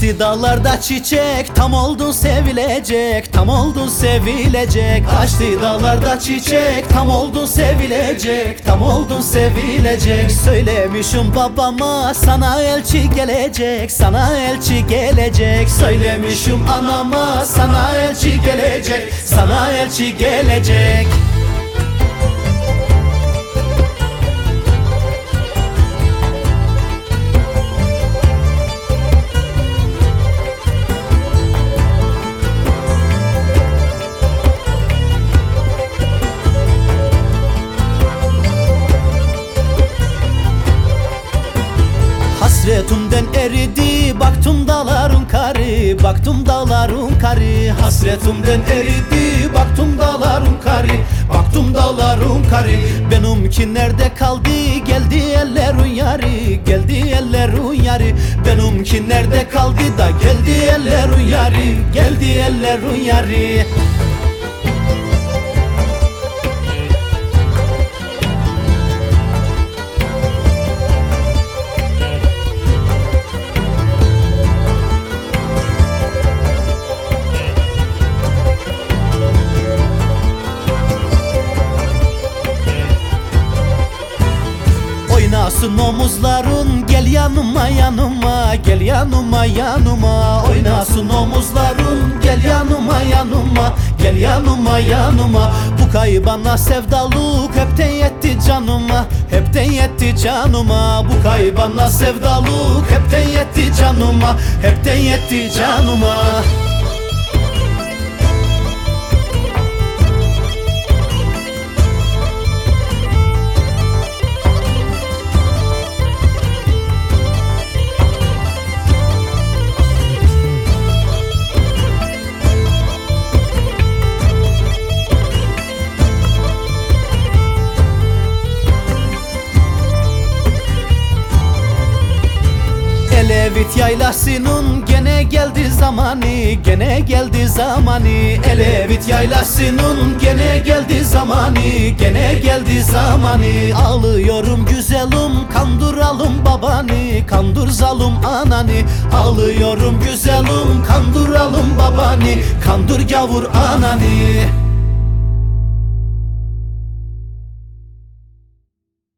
Açtı dağlarda çiçek Tam oldun sevilecek Tam oldun sevilecek. Açtı dağlarda çiçek Tam oldun sevilecek Tam oldun sevilecek. Söylemişim babama Sana elçi gelecek Sana elçi gelecek. Söylemişim anama Sana elçi gelecek Sana elçi gelecek Hasretimden eridi baktım dağların karı Baktım dağların karı. Hasretimden eridi baktım dağların karı Baktım dağların karı. Benimki nerede kaldı? Geldi ellerin yarı Geldi ellerin yarı. Benimki nerede kaldı da geldi ellerin yarı Geldi ellerin yarı Oynasın omuzların gel yanıma yanıma Gel yanıma yanıma. Oynasın omuzların gel yanıma yanıma Gel yanıma yanıma. Bu kaybana sevdalık hepten yetti canıma Hepten yetti canıma. Bu kaybana sevdalık hepten yetti canıma Hepten yetti canıma Elevit yaylasının gene geldi zamanı Gene geldi zamanı Elevit yaylasının gene geldi zamanı Gene geldi zamanı Ağlıyorum güzelim kandıralım babanı Kandır zalım ananı Ağlıyorum güzelim kandıralım babanı Kandır gavur ananı